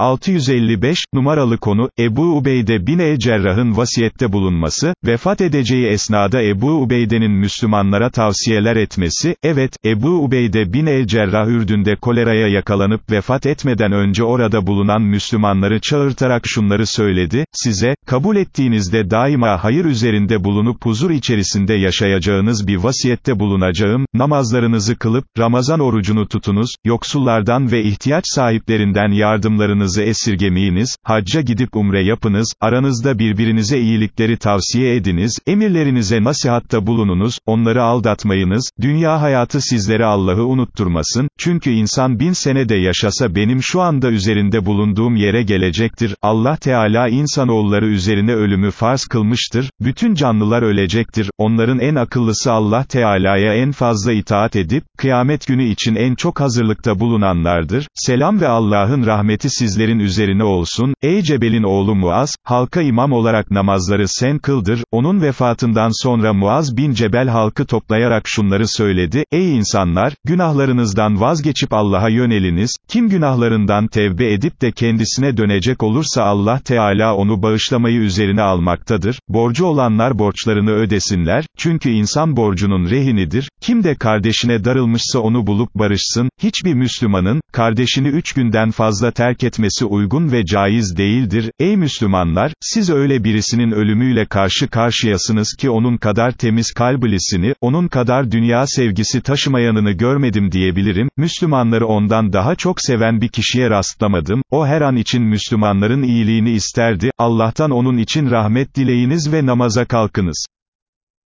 655, numaralı konu, Ebu Ubeyde bin el-Cerrah'ın vasiyette bulunması, vefat edeceği esnada Ebu Ubeyde'nin Müslümanlara tavsiyeler etmesi, evet, Ebu Ubeyde bin el-Cerrah Ürdün'de koleraya yakalanıp vefat etmeden önce orada bulunan Müslümanları çağırtarak şunları söyledi, size, kabul ettiğinizde daima hayır üzerinde bulunup huzur içerisinde yaşayacağınız bir vasiyette bulunacağım, namazlarınızı kılıp, Ramazan orucunu tutunuz, yoksullardan ve ihtiyaç sahiplerinden yardımlarınızı paranızı esirgemeyiniz, hacca gidip umre yapınız, aranızda birbirinize iyilikleri tavsiye ediniz, emirlerinize nasihatta bulununuz, onları aldatmayınız, dünya hayatı sizlere Allah'ı unutturmasın, çünkü insan bin sene de yaşasa benim şu anda üzerinde bulunduğum yere gelecektir, Allah Teala insanoğulları üzerine ölümü farz kılmıştır, bütün canlılar ölecektir, onların en akıllısı Allah Teala'ya en fazla itaat edip, kıyamet günü için en çok hazırlıkta bulunanlardır, selam ve Allah'ın rahmeti sizlere, sizlerin üzerine olsun, ey Cebel'in oğlu Muaz, halka imam olarak namazları sen kıldır, onun vefatından sonra Muaz bin Cebel halkı toplayarak şunları söyledi, ey insanlar, günahlarınızdan vazgeçip Allah'a yöneliniz, kim günahlarından tevbe edip de kendisine dönecek olursa Allah Teala onu bağışlamayı üzerine almaktadır, borcu olanlar borçlarını ödesinler, çünkü insan borcunun rehinidir, kim de kardeşine darılmışsa onu bulup barışsın, hiçbir Müslümanın, kardeşini üç günden fazla terk etmesi, uygun ve caiz değildir. Ey Müslümanlar, siz öyle birisinin ölümüyle karşı karşıyasınız ki onun kadar temiz kalblisini, onun kadar dünya sevgisi taşımayanını görmedim diyebilirim, Müslümanları ondan daha çok seven bir kişiye rastlamadım, o her an için Müslümanların iyiliğini isterdi, Allah'tan onun için rahmet dileyiniz ve namaza kalkınız.